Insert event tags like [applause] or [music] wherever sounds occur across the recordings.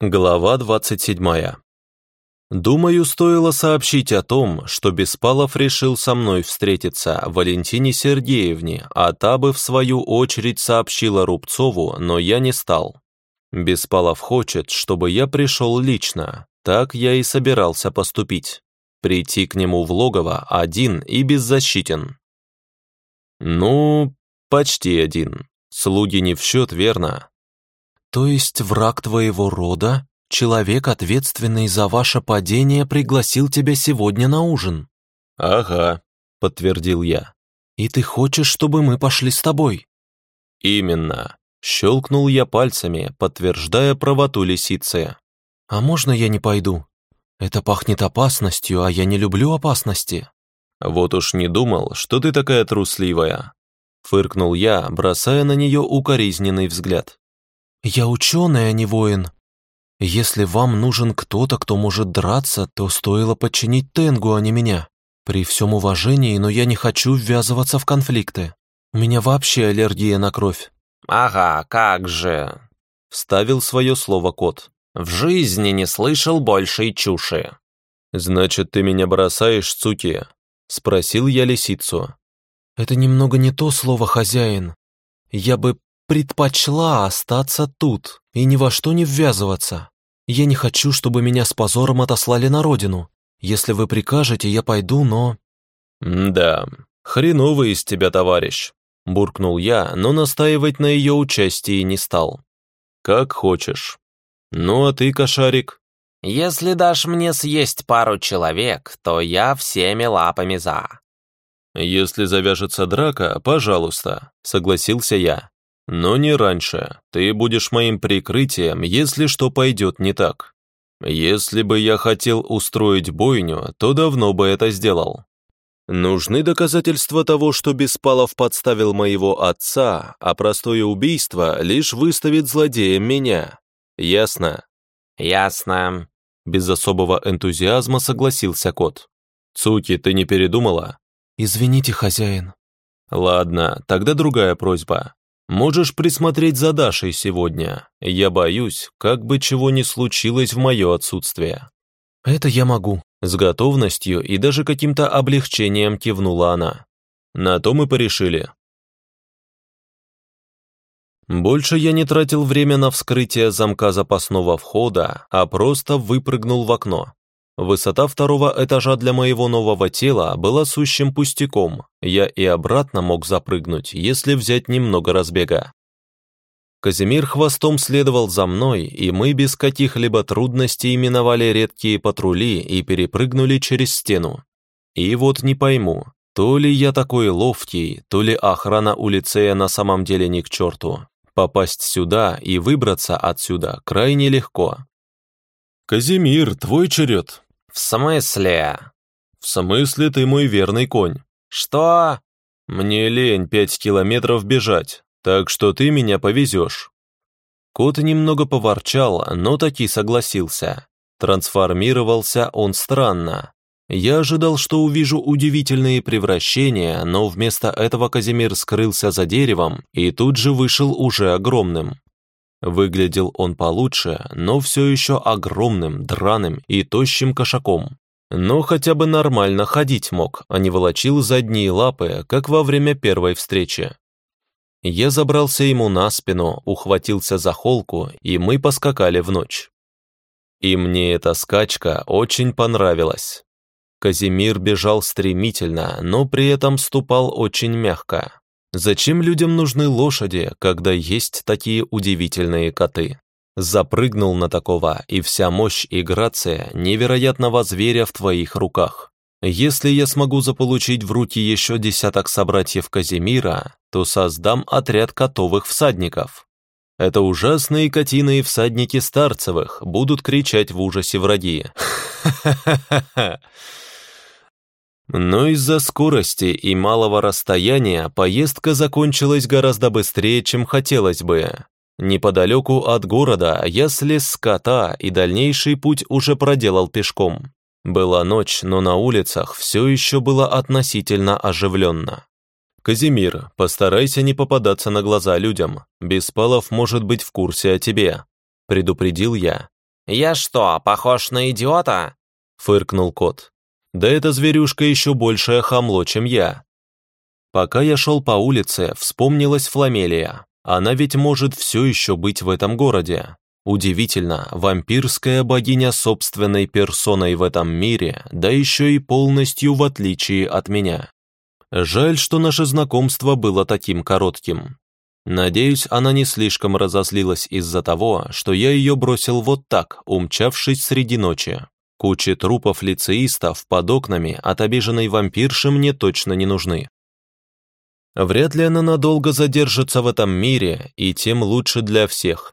Глава 27. Думаю, стоило сообщить о том, что Беспалов решил со мной встретиться Валентине Сергеевне, а та бы в свою очередь сообщила Рубцову, но я не стал. Беспалов хочет, чтобы я пришел лично, так я и собирался поступить. Прийти к нему в логово один и беззащитен. Ну, почти один. Слуги не в счет, верно? То есть враг твоего рода, человек, ответственный за ваше падение, пригласил тебя сегодня на ужин? Ага, подтвердил я. И ты хочешь, чтобы мы пошли с тобой? Именно. Щелкнул я пальцами, подтверждая правоту лисицы. А можно я не пойду? Это пахнет опасностью, а я не люблю опасности. Вот уж не думал, что ты такая трусливая. Фыркнул я, бросая на нее укоризненный взгляд. «Я ученый, а не воин. Если вам нужен кто-то, кто может драться, то стоило подчинить Тенгу, а не меня. При всем уважении, но я не хочу ввязываться в конфликты. У меня вообще аллергия на кровь». «Ага, как же!» — вставил свое слово кот. «В жизни не слышал большей чуши». «Значит, ты меня бросаешь, Цуки?» — спросил я лисицу. «Это немного не то слово, хозяин. Я бы предпочла остаться тут и ни во что не ввязываться. Я не хочу, чтобы меня с позором отослали на родину. Если вы прикажете, я пойду, но...» «Да, хреновый из тебя товарищ», — буркнул я, но настаивать на ее участии не стал. «Как хочешь. Ну а ты, кошарик?» «Если дашь мне съесть пару человек, то я всеми лапами за». «Если завяжется драка, пожалуйста», — согласился я. Но не раньше. Ты будешь моим прикрытием, если что пойдет не так. Если бы я хотел устроить бойню, то давно бы это сделал. Нужны доказательства того, что Беспалов подставил моего отца, а простое убийство лишь выставит злодеем меня. Ясно? Ясно. Без особого энтузиазма согласился кот. Цуки, ты не передумала? Извините, хозяин. Ладно, тогда другая просьба. Можешь присмотреть за Дашей сегодня. Я боюсь, как бы чего ни случилось в мое отсутствие». «Это я могу», — с готовностью и даже каким-то облегчением кивнула она. На то мы порешили. Больше я не тратил время на вскрытие замка запасного входа, а просто выпрыгнул в окно. Высота второго этажа для моего нового тела была сущим пустяком, я и обратно мог запрыгнуть, если взять немного разбега. Казимир хвостом следовал за мной, и мы без каких-либо трудностей миновали редкие патрули и перепрыгнули через стену. И вот не пойму, то ли я такой ловкий, то ли охрана у лицея на самом деле не к черту. Попасть сюда и выбраться отсюда крайне легко. «Казимир, твой черед», «В смысле?» «В смысле ты мой верный конь?» «Что?» «Мне лень пять километров бежать, так что ты меня повезешь». Кот немного поворчал, но таки согласился. Трансформировался он странно. Я ожидал, что увижу удивительные превращения, но вместо этого Казимир скрылся за деревом и тут же вышел уже огромным. Выглядел он получше, но все еще огромным, драным и тощим кошаком. Но хотя бы нормально ходить мог, а не волочил задние лапы, как во время первой встречи. Я забрался ему на спину, ухватился за холку, и мы поскакали в ночь. И мне эта скачка очень понравилась. Казимир бежал стремительно, но при этом ступал очень мягко. Зачем людям нужны лошади, когда есть такие удивительные коты? Запрыгнул на такого, и вся мощь и грация невероятного зверя в твоих руках. Если я смогу заполучить в руки еще десяток собратьев Казимира, то создам отряд котовых всадников. Это ужасные котиные всадники Старцевых будут кричать в ужасе враги. [laughs] Ха-ха-ха-ха! Но из-за скорости и малого расстояния поездка закончилась гораздо быстрее, чем хотелось бы. Неподалеку от города я слез с кота и дальнейший путь уже проделал пешком. Была ночь, но на улицах все еще было относительно оживленно. «Казимир, постарайся не попадаться на глаза людям. Беспалов может быть в курсе о тебе», – предупредил я. Я что, похож на идиота?» — фыркнул кот. «Да эта зверюшка еще большее хамло, чем я». Пока я шел по улице, вспомнилась Фламелия. Она ведь может все еще быть в этом городе. Удивительно, вампирская богиня собственной персоной в этом мире, да еще и полностью в отличие от меня. Жаль, что наше знакомство было таким коротким. Надеюсь, она не слишком разозлилась из-за того, что я ее бросил вот так, умчавшись среди ночи. Кучи трупов лицеистов под окнами от обиженной вампирши мне точно не нужны. Вряд ли она надолго задержится в этом мире, и тем лучше для всех.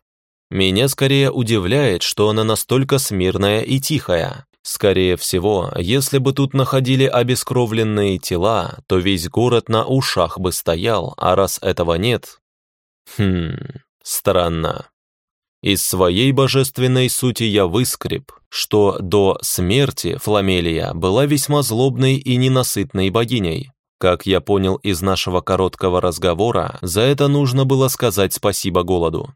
Меня скорее удивляет, что она настолько смирная и тихая. Скорее всего, если бы тут находили обескровленные тела, то весь город на ушах бы стоял, а раз этого нет... Хм, странно. Из своей божественной сути я выскреб, что до смерти Фламелия была весьма злобной и ненасытной богиней. Как я понял из нашего короткого разговора, за это нужно было сказать спасибо голоду.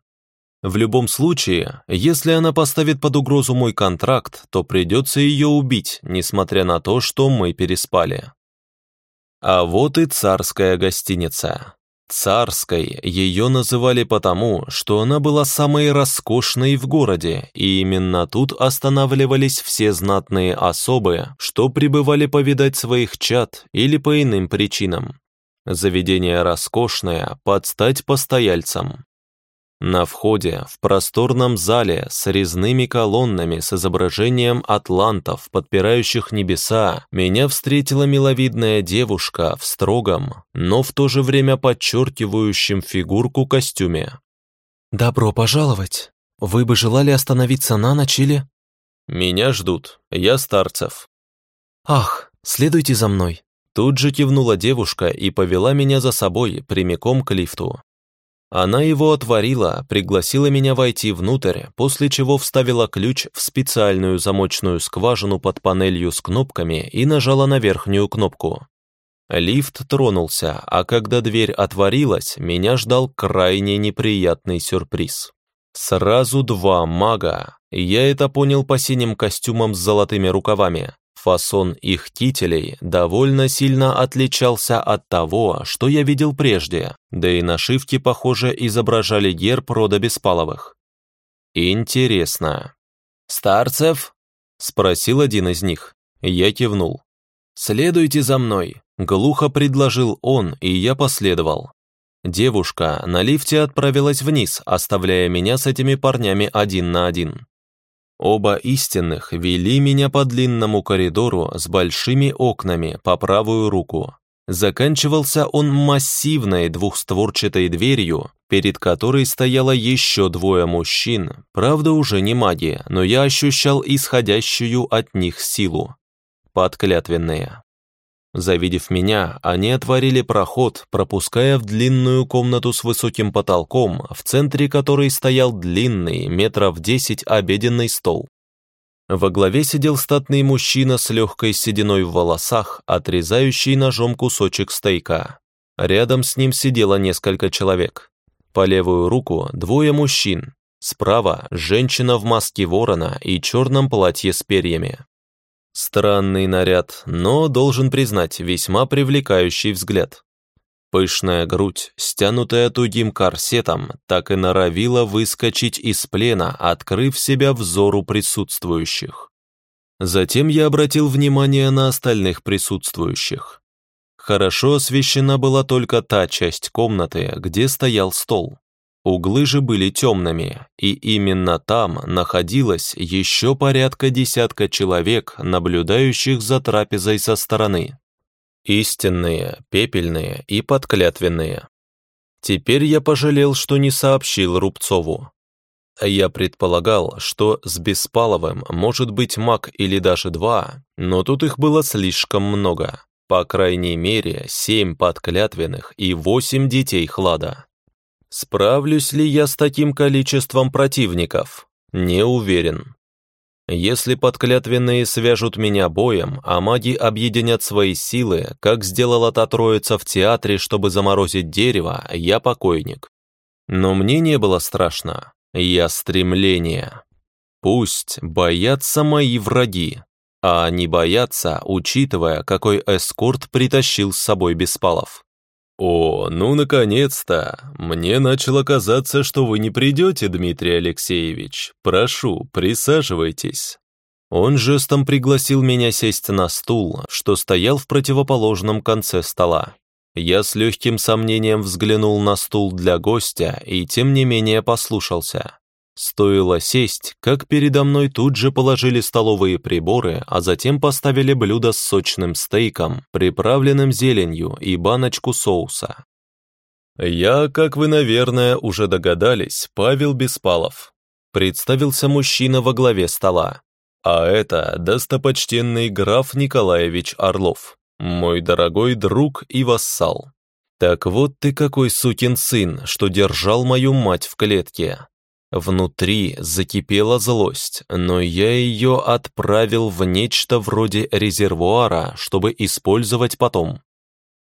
В любом случае, если она поставит под угрозу мой контракт, то придется ее убить, несмотря на то, что мы переспали. А вот и царская гостиница. Царской ее называли потому, что она была самой роскошной в городе, и именно тут останавливались все знатные особы, что прибывали повидать своих чад или по иным причинам. Заведение роскошное, под стать постояльцам. На входе, в просторном зале с резными колоннами с изображением атлантов, подпирающих небеса, меня встретила миловидная девушка в строгом, но в то же время подчеркивающем фигурку костюме. «Добро пожаловать! Вы бы желали остановиться на ночь или...» «Меня ждут, я Старцев». «Ах, следуйте за мной!» Тут же кивнула девушка и повела меня за собой прямиком к лифту. Она его отворила, пригласила меня войти внутрь, после чего вставила ключ в специальную замочную скважину под панелью с кнопками и нажала на верхнюю кнопку. Лифт тронулся, а когда дверь отворилась, меня ждал крайне неприятный сюрприз. Сразу два мага. Я это понял по синим костюмам с золотыми рукавами. Фасон их кителей довольно сильно отличался от того, что я видел прежде, да и нашивки, похоже, изображали герб рода Беспаловых. Интересно. «Старцев?» — спросил один из них. Я кивнул. «Следуйте за мной», — глухо предложил он, и я последовал. Девушка на лифте отправилась вниз, оставляя меня с этими парнями один на один. Оба истинных вели меня по длинному коридору с большими окнами по правую руку. Заканчивался он массивной двухстворчатой дверью, перед которой стояло еще двое мужчин, правда уже не маги, но я ощущал исходящую от них силу. Подклятвенные. Завидев меня, они отворили проход, пропуская в длинную комнату с высоким потолком, в центре которой стоял длинный, метров десять обеденный стол. Во главе сидел статный мужчина с легкой сединой в волосах, отрезающий ножом кусочек стейка. Рядом с ним сидело несколько человек. По левую руку двое мужчин. Справа женщина в маске ворона и черном платье с перьями. Странный наряд, но, должен признать, весьма привлекающий взгляд. Пышная грудь, стянутая тугим корсетом, так и норовила выскочить из плена, открыв себя взору присутствующих. Затем я обратил внимание на остальных присутствующих. Хорошо освещена была только та часть комнаты, где стоял стол. Углы же были темными, и именно там находилось еще порядка десятка человек, наблюдающих за трапезой со стороны. Истинные, пепельные и подклятвенные. Теперь я пожалел, что не сообщил Рубцову. Я предполагал, что с Беспаловым может быть маг или даже два, но тут их было слишком много. По крайней мере, семь подклятвенных и восемь детей Хлада. Справлюсь ли я с таким количеством противников? Не уверен. Если подклятвенные свяжут меня боем, а маги объединят свои силы, как сделала та троица в театре, чтобы заморозить дерево, я покойник. Но мне не было страшно. Я стремление. Пусть боятся мои враги, а они боятся, учитывая, какой эскорт притащил с собой Беспалов. «О, ну, наконец-то! Мне начало казаться, что вы не придете, Дмитрий Алексеевич. Прошу, присаживайтесь». Он жестом пригласил меня сесть на стул, что стоял в противоположном конце стола. Я с легким сомнением взглянул на стул для гостя и тем не менее послушался. Стоило сесть, как передо мной тут же положили столовые приборы, а затем поставили блюдо с сочным стейком, приправленным зеленью и баночку соуса. «Я, как вы, наверное, уже догадались, Павел Беспалов», представился мужчина во главе стола. «А это достопочтенный граф Николаевич Орлов, мой дорогой друг и вассал. Так вот ты какой сукин сын, что держал мою мать в клетке. Внутри закипела злость, но я ее отправил в нечто вроде резервуара, чтобы использовать потом.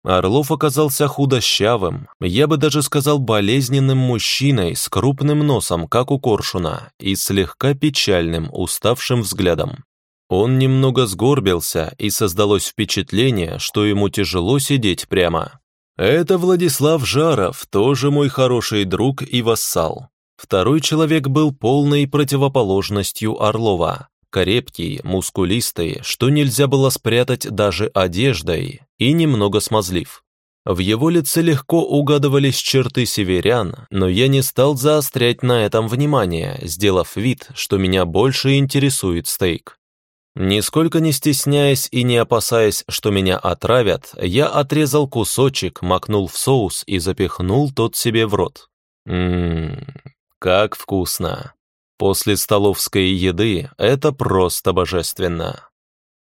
Орлов оказался худощавым, я бы даже сказал болезненным мужчиной с крупным носом, как у коршуна, и слегка печальным, уставшим взглядом. Он немного сгорбился, и создалось впечатление, что ему тяжело сидеть прямо. Это Владислав Жаров, тоже мой хороший друг и вассал. Второй человек был полной противоположностью Орлова. Крепкий, мускулистый, что нельзя было спрятать даже одеждой, и немного смазлив. В его лице легко угадывались черты северян, но я не стал заострять на этом внимание, сделав вид, что меня больше интересует стейк. Нисколько не стесняясь и не опасаясь, что меня отравят, я отрезал кусочек, макнул в соус и запихнул тот себе в рот. Ммм, как вкусно! После столовской еды это просто божественно.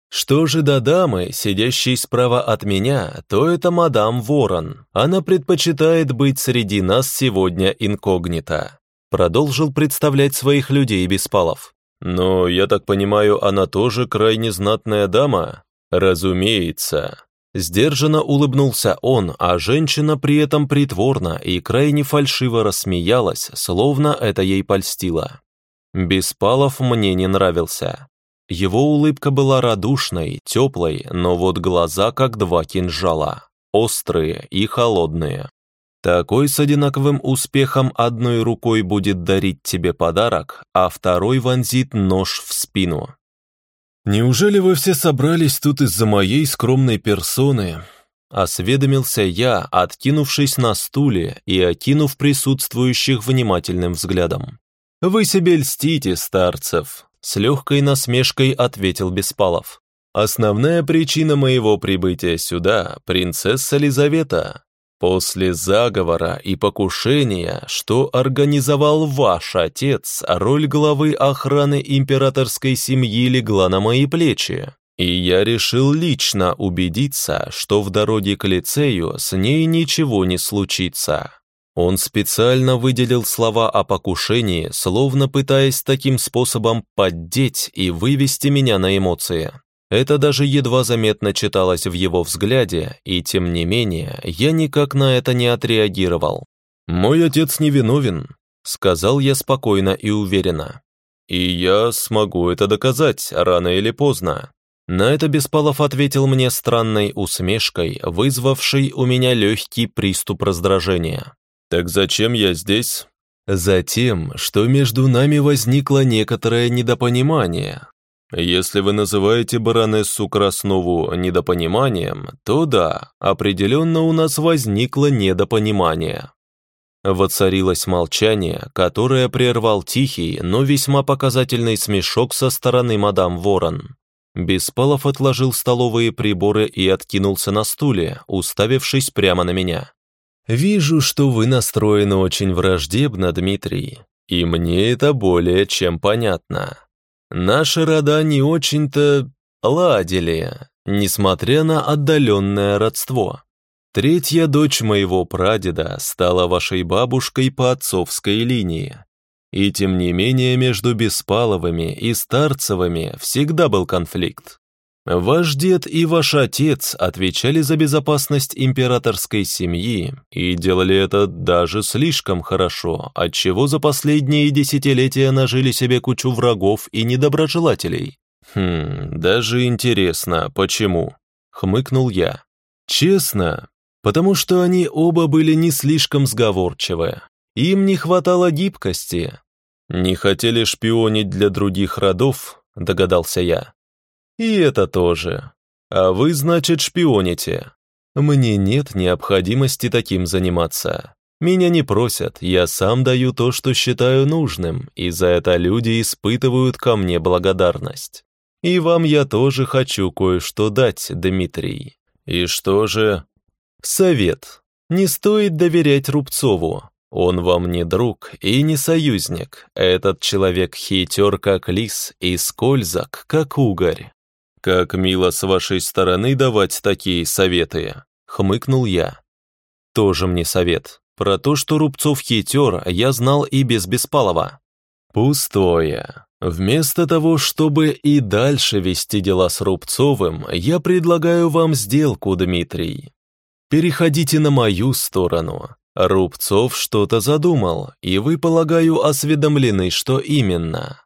Что же до дамы, сидящей справа от меня, то это мадам Ворон. Она предпочитает быть среди нас сегодня инкогнито. Продолжил представлять своих людей Беспалов. Но, я так понимаю, она тоже крайне знатная дама? Разумеется. Сдержанно улыбнулся он, а женщина при этом притворно и крайне фальшиво рассмеялась, словно это ей польстило. Беспалов мне не нравился. Его улыбка была радушной, теплой, но вот глаза как два кинжала, острые и холодные. Такой с одинаковым успехом одной рукой будет дарить тебе подарок, а второй вонзит нож в спину. «Неужели вы все собрались тут из-за моей скромной персоны?» Осведомился я, откинувшись на стуле и окинув присутствующих внимательным взглядом. «Вы себе льстите, старцев», — с легкой насмешкой ответил Беспалов. «Основная причина моего прибытия сюда — принцесса Лизавета. После заговора и покушения, что организовал ваш отец, роль главы охраны императорской семьи легла на мои плечи. И я решил лично убедиться, что в дороге к лицею с ней ничего не случится. Он специально выделил слова о покушении, словно пытаясь таким способом поддеть и вывести меня на эмоции. Это даже едва заметно читалось в его взгляде, и тем не менее, я никак на это не отреагировал. «Мой отец невиновен», — сказал я спокойно и уверенно. «И я смогу это доказать, рано или поздно». На это Беспалов ответил мне странной усмешкой, вызвавшей у меня легкий приступ раздражения. «Так зачем я здесь?» «Затем, что между нами возникло некоторое недопонимание, если вы называете баронессу Краснову недопониманием, то да, определенно у нас возникло недопонимание. Воцарилось молчание, которое прервал тихий, но весьма показательный смешок со стороны мадам Ворон. Беспалов отложил столовые приборы и откинулся на стуле, уставившись прямо на меня. «Вижу, что вы настроены очень враждебно, Дмитрий, и мне это более чем понятно. Наши рода не очень-то ладили, несмотря на отдаленное родство. Третья дочь моего прадеда стала вашей бабушкой по отцовской линии. И тем не менее между Беспаловыми и Старцевыми всегда был конфликт. Ваш дед и ваш отец отвечали за безопасность императорской семьи и делали это даже слишком хорошо, отчего за последние десятилетия нажили себе кучу врагов и недоброжелателей. Хм, даже интересно, почему? Хмыкнул я. Честно, потому что они оба были не слишком сговорчивы. Им не хватало гибкости. Не хотели шпионить для других родов, догадался я. И это тоже. А вы, значит, шпионите. Мне нет необходимости таким заниматься. Меня не просят, я сам даю то, что считаю нужным, и за это люди испытывают ко мне благодарность. И вам я тоже хочу кое-что дать, Дмитрий. И что же? Совет. Не стоит доверять Рубцову. Он вам не друг и не союзник. Этот человек хитер, как лис, и скользок, как угорь. «Как мило с вашей стороны давать такие советы», — хмыкнул я. «Тоже мне совет. Про то, что Рубцов хитер, я знал и без Беспалова». «Пустое. Вместо того, чтобы и дальше вести дела с Рубцовым, я предлагаю вам сделку, Дмитрий. Переходите на мою сторону. Рубцов что-то задумал, и вы, полагаю, осведомлены, что именно.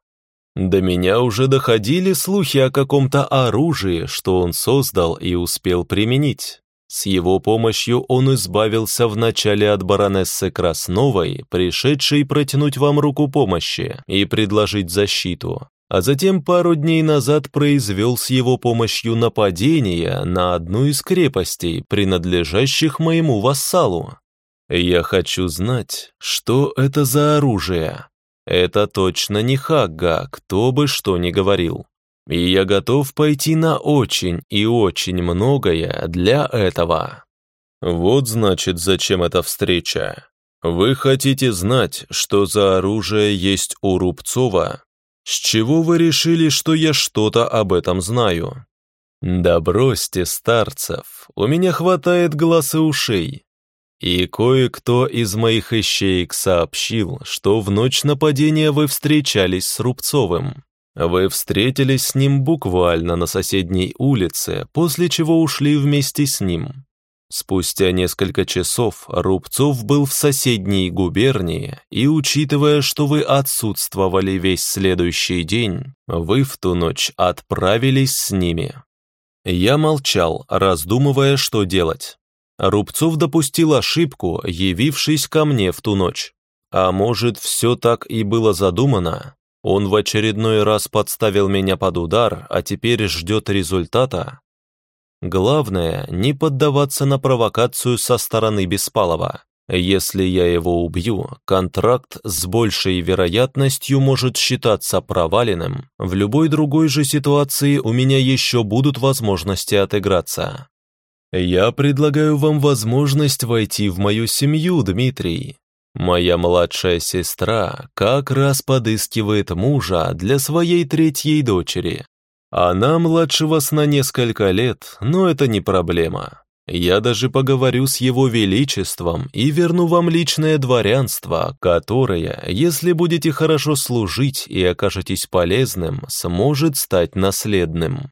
До меня уже доходили слухи о каком-то оружии, что он создал и успел применить. С его помощью он избавился вначале от баронессы Красновой, пришедшей протянуть вам руку помощи и предложить защиту, а затем пару дней назад произвел с его помощью нападение на одну из крепостей, принадлежащих моему вассалу. Я хочу знать, что это за оружие, это точно не Хагга, кто бы что ни говорил. И я готов пойти на очень и очень многое для этого. Вот значит, зачем эта встреча. Вы хотите знать, что за оружие есть у Рубцова? С чего вы решили, что я что-то об этом знаю? Да бросьте, старцев, у меня хватает глаз и ушей. И кое-кто из моих ищеек сообщил, что в ночь нападения вы встречались с Рубцовым. Вы встретились с ним буквально на соседней улице, после чего ушли вместе с ним. Спустя несколько часов Рубцов был в соседней губернии, и учитывая, что вы отсутствовали весь следующий день, вы в ту ночь отправились с ними. Я молчал, раздумывая, что делать. Рубцов допустил ошибку, явившись ко мне в ту ночь. А может, все так и было задумано? Он в очередной раз подставил меня под удар, а теперь ждет результата? Главное, не поддаваться на провокацию со стороны Беспалова. Если я его убью, контракт с большей вероятностью может считаться проваленным. В любой другой же ситуации у меня еще будут возможности отыграться. «Я предлагаю вам возможность войти в мою семью, Дмитрий. Моя младшая сестра как раз подыскивает мужа для своей третьей дочери. Она младше вас на несколько лет, но это не проблема. Я даже поговорю с его величеством и верну вам личное дворянство, которое, если будете хорошо служить и окажетесь полезным, сможет стать наследным».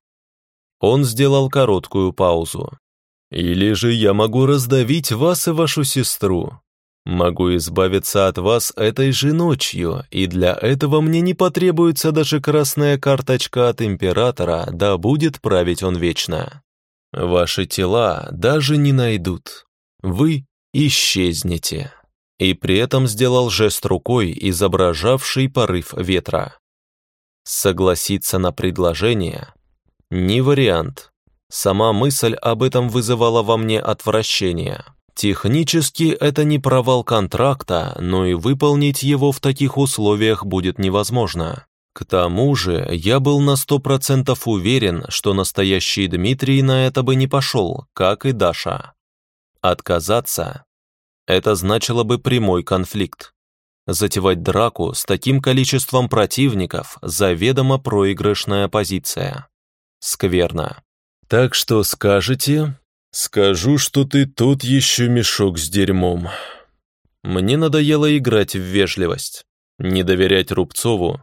Он сделал короткую паузу. Или же я могу раздавить вас и вашу сестру. Могу избавиться от вас этой же ночью, и для этого мне не потребуется даже красная карточка от императора, да будет править он вечно. Ваши тела даже не найдут. Вы исчезнете. И при этом сделал жест рукой, изображавший порыв ветра. Согласиться на предложение – не вариант. Сама мысль об этом вызывала во мне отвращение. Технически это не провал контракта, но и выполнить его в таких условиях будет невозможно. К тому же я был на сто процентов уверен, что настоящий Дмитрий на это бы не пошел, как и Даша. Отказаться – это значило бы прямой конфликт. Затевать драку с таким количеством противников – заведомо проигрышная позиция. Скверно. Так что скажете? Скажу, что ты тут еще мешок с дерьмом. Мне надоело играть в вежливость, не доверять Рубцову.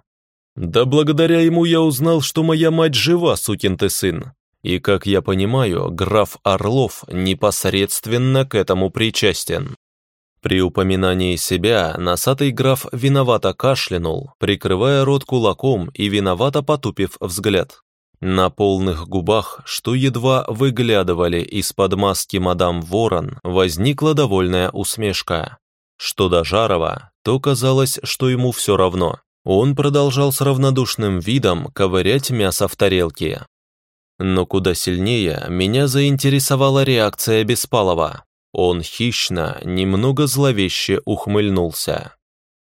Да благодаря ему я узнал, что моя мать жива, сукин ты сын. И, как я понимаю, граф Орлов непосредственно к этому причастен. При упоминании себя носатый граф виновато кашлянул, прикрывая рот кулаком и виновато потупив взгляд. На полных губах, что едва выглядывали из-под маски мадам Ворон, возникла довольная усмешка. Что до Жарова, то казалось, что ему все равно. Он продолжал с равнодушным видом ковырять мясо в тарелке. Но куда сильнее меня заинтересовала реакция Беспалова. Он хищно, немного зловеще ухмыльнулся.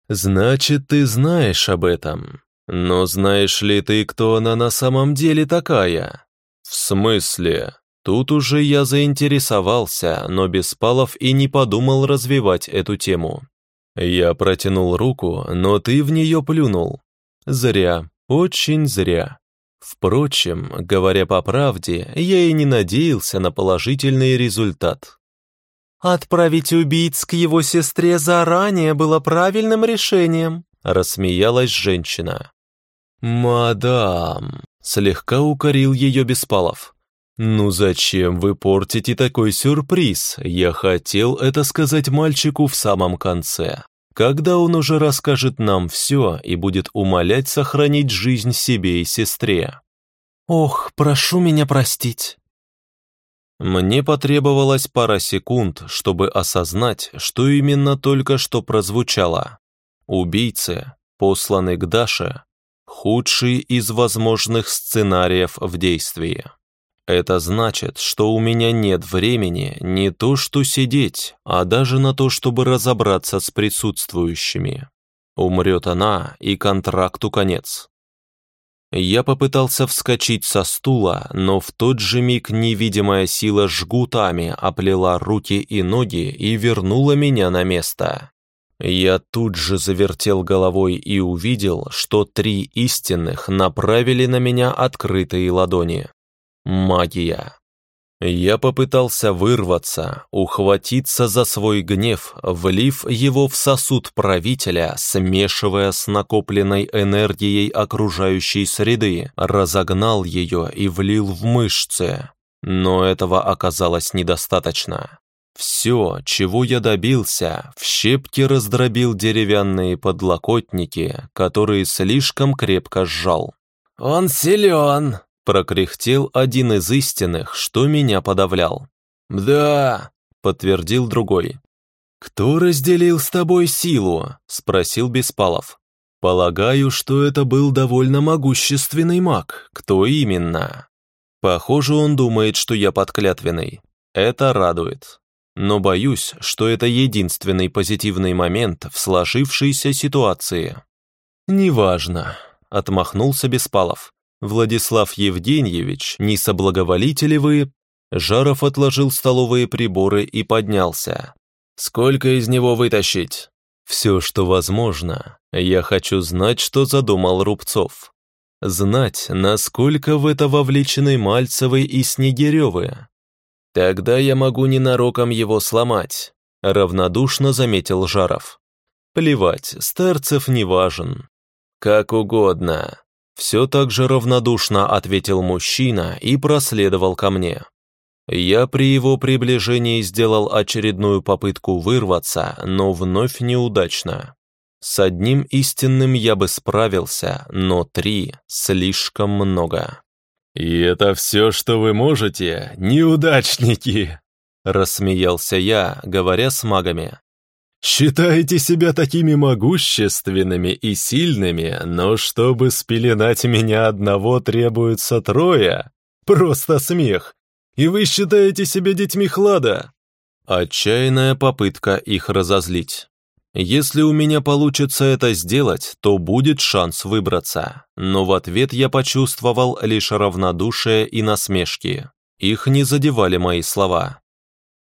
«Значит, ты знаешь об этом. Но знаешь ли ты, кто она на самом деле такая?» «В смысле?» Тут уже я заинтересовался, но Беспалов и не подумал развивать эту тему. Я протянул руку, но ты в нее плюнул. Зря, очень зря. Впрочем, говоря по правде, я и не надеялся на положительный результат. «Отправить убийц к его сестре заранее было правильным решением», рассмеялась женщина. «Мадам», слегка укорил ее Беспалов. «Ну зачем вы портите такой сюрприз? Я хотел это сказать мальчику в самом конце, когда он уже расскажет нам все и будет умолять сохранить жизнь себе и сестре». «Ох, прошу меня простить». Мне потребовалось пара секунд, чтобы осознать, что именно только что прозвучало. Убийцы, посланы к Даше, худший из возможных сценариев в действии. Это значит, что у меня нет времени не то что сидеть, а даже на то, чтобы разобраться с присутствующими. Умрет она, и контракту конец. Я попытался вскочить со стула, но в тот же миг невидимая сила жгутами оплела руки и ноги и вернула меня на место. Я тут же завертел головой и увидел, что три истинных направили на меня открытые ладони. Магия. Я попытался вырваться, ухватиться за свой гнев, влив его в сосуд правителя, смешивая с накопленной энергией окружающей среды, разогнал ее и влил в мышцы. Но этого оказалось недостаточно. Все, чего я добился, в щепки раздробил деревянные подлокотники, которые слишком крепко сжал. «Он силен!» Прокряхтел один из истинных, что меня подавлял. «Да», — подтвердил другой. «Кто разделил с тобой силу?» — спросил Беспалов. «Полагаю, что это был довольно могущественный маг. Кто именно?» «Похоже, он думает, что я подклятвенный. Это радует. Но боюсь, что это единственный позитивный момент в сложившейся ситуации». «Неважно», — отмахнулся Беспалов. «Владислав Евгеньевич, не соблаговолите ли вы?» Жаров отложил столовые приборы и поднялся. «Сколько из него вытащить?» «Все, что возможно. Я хочу знать, что задумал Рубцов. Знать, насколько в это вовлечены Мальцевы и Снегиревы. Тогда я могу ненароком его сломать», — равнодушно заметил Жаров. «Плевать, Старцев не важен». «Как угодно», все так же равнодушно ответил мужчина и проследовал ко мне. Я при его приближении сделал очередную попытку вырваться, но вновь неудачно. С одним истинным я бы справился, но три — слишком много. «И это все, что вы можете, неудачники!» Рассмеялся я, говоря с магами. Считаете себя такими могущественными и сильными, но чтобы спеленать меня одного требуется трое? Просто смех. И вы считаете себя детьми Хлада? Отчаянная попытка их разозлить. Если у меня получится это сделать, то будет шанс выбраться. Но в ответ я почувствовал лишь равнодушие и насмешки. Их не задевали мои слова.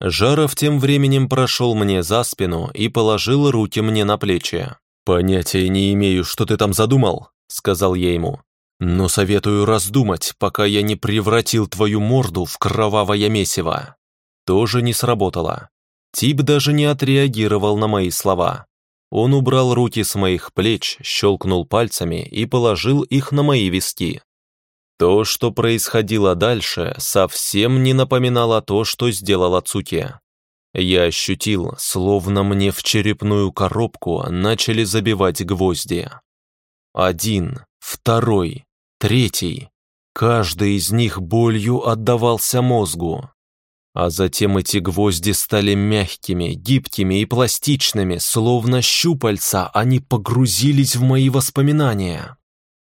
Жаров тем временем прошел мне за спину и положил руки мне на плечи. «Понятия не имею, что ты там задумал», — сказал я ему. «Но советую раздумать, пока я не превратил твою морду в кровавое месиво». Тоже не сработало. Тип даже не отреагировал на мои слова. Он убрал руки с моих плеч, щелкнул пальцами и положил их на мои виски. То, что происходило дальше, совсем не напоминало то, что сделала Цуки. Я ощутил, словно мне в черепную коробку начали забивать гвозди. Один, второй, третий. Каждый из них болью отдавался мозгу. А затем эти гвозди стали мягкими, гибкими и пластичными, словно щупальца, они погрузились в мои воспоминания.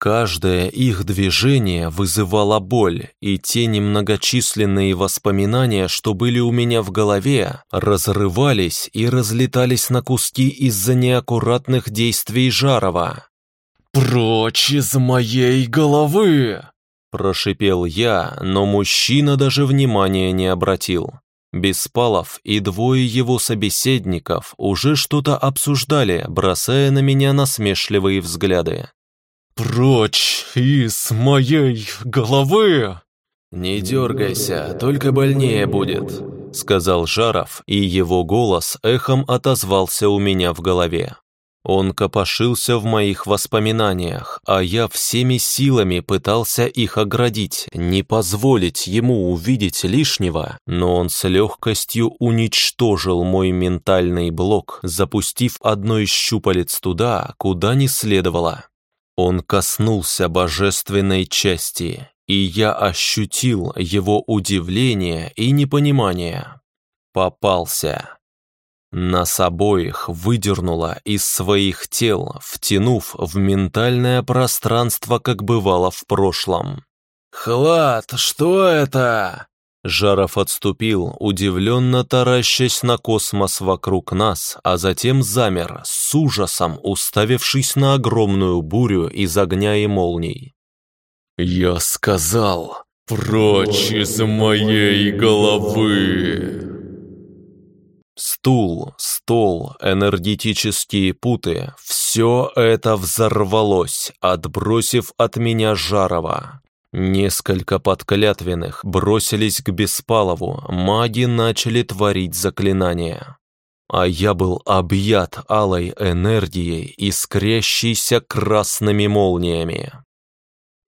Каждое их движение вызывало боль, и те немногочисленные воспоминания, что были у меня в голове, разрывались и разлетались на куски из-за неаккуратных действий Жарова. «Прочь из моей головы!» Прошипел я, но мужчина даже внимания не обратил. Беспалов и двое его собеседников уже что-то обсуждали, бросая на меня насмешливые взгляды. «Прочь из моей головы!» «Не дергайся, только больнее будет», — сказал Жаров, и его голос эхом отозвался у меня в голове. Он копошился в моих воспоминаниях, а я всеми силами пытался их оградить, не позволить ему увидеть лишнего, но он с легкостью уничтожил мой ментальный блок, запустив одно из щупалец туда, куда не следовало. Он коснулся божественной части, и я ощутил его удивление и непонимание. Попался. Нас обоих выдернуло из своих тел, втянув в ментальное пространство, как бывало в прошлом. «Хлад, что это?» Жаров отступил, удивленно таращась на космос вокруг нас, а затем замер, с ужасом уставившись на огромную бурю из огня и молний. «Я сказал, прочь из моей головы!» Стул, стол, энергетические путы — все это взорвалось, отбросив от меня Жарова. Несколько подклятвенных бросились к Беспалову, маги начали творить заклинания. А я был объят алой энергией, искрящейся красными молниями.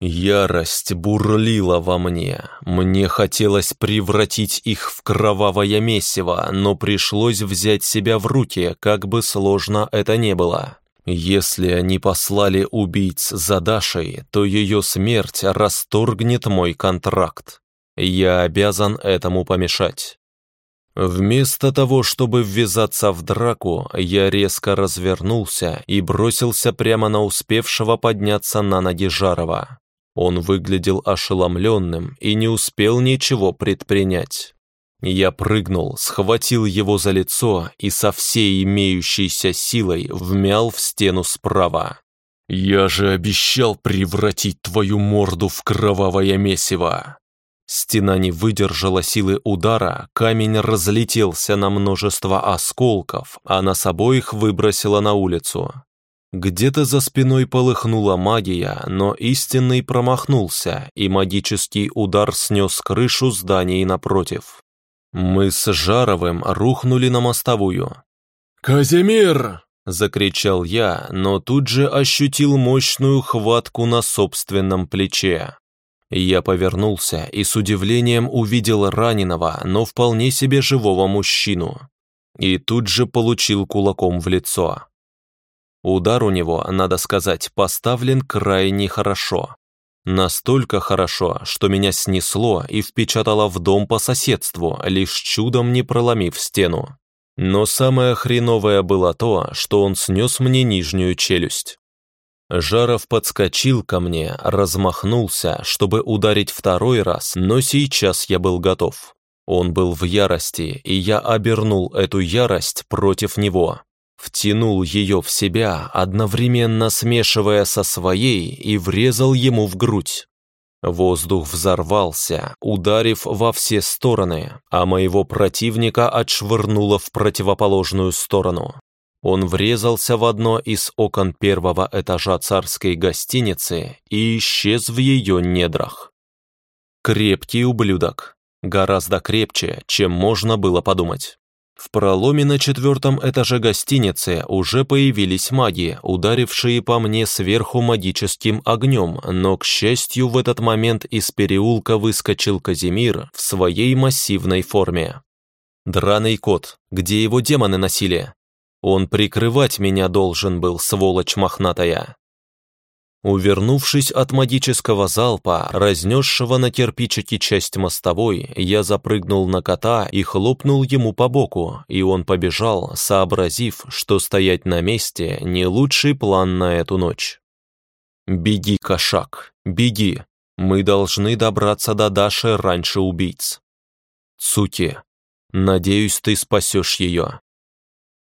Ярость бурлила во мне. Мне хотелось превратить их в кровавое месиво, но пришлось взять себя в руки, как бы сложно это не было. Если они послали убийц за Дашей, то ее смерть расторгнет мой контракт. Я обязан этому помешать. Вместо того, чтобы ввязаться в драку, я резко развернулся и бросился прямо на успевшего подняться на ноги Жарова. Он выглядел ошеломленным и не успел ничего предпринять. Я прыгнул, схватил его за лицо и со всей имеющейся силой вмял в стену справа. «Я же обещал превратить твою морду в кровавое месиво!» Стена не выдержала силы удара, камень разлетелся на множество осколков, а нас обоих выбросило на улицу. Где-то за спиной полыхнула магия, но истинный промахнулся, и магический удар снес крышу зданий напротив. Мы с Жаровым рухнули на мостовую. «Казимир!» — закричал я, но тут же ощутил мощную хватку на собственном плече. Я повернулся и с удивлением увидел раненого, но вполне себе живого мужчину. И тут же получил кулаком в лицо. Удар у него, надо сказать, поставлен крайне хорошо. Настолько хорошо, что меня снесло и впечатало в дом по соседству, лишь чудом не проломив стену. Но самое хреновое было то, что он снес мне нижнюю челюсть. Жаров подскочил ко мне, размахнулся, чтобы ударить второй раз, но сейчас я был готов. Он был в ярости, и я обернул эту ярость против него втянул ее в себя, одновременно смешивая со своей и врезал ему в грудь. Воздух взорвался, ударив во все стороны, а моего противника отшвырнуло в противоположную сторону. Он врезался в одно из окон первого этажа царской гостиницы и исчез в ее недрах. Крепкий ублюдок, гораздо крепче, чем можно было подумать. В проломе на четвертом этаже гостиницы уже появились маги, ударившие по мне сверху магическим огнем, но, к счастью, в этот момент из переулка выскочил Казимир в своей массивной форме. Драный кот, где его демоны носили? Он прикрывать меня должен был, сволочь мохнатая. Увернувшись от магического залпа, разнесшего на кирпичики часть мостовой, я запрыгнул на кота и хлопнул ему по боку, и он побежал, сообразив, что стоять на месте – не лучший план на эту ночь. «Беги, кошак, беги! Мы должны добраться до Даши раньше убийц!» «Цуки, надеюсь, ты спасешь ее!»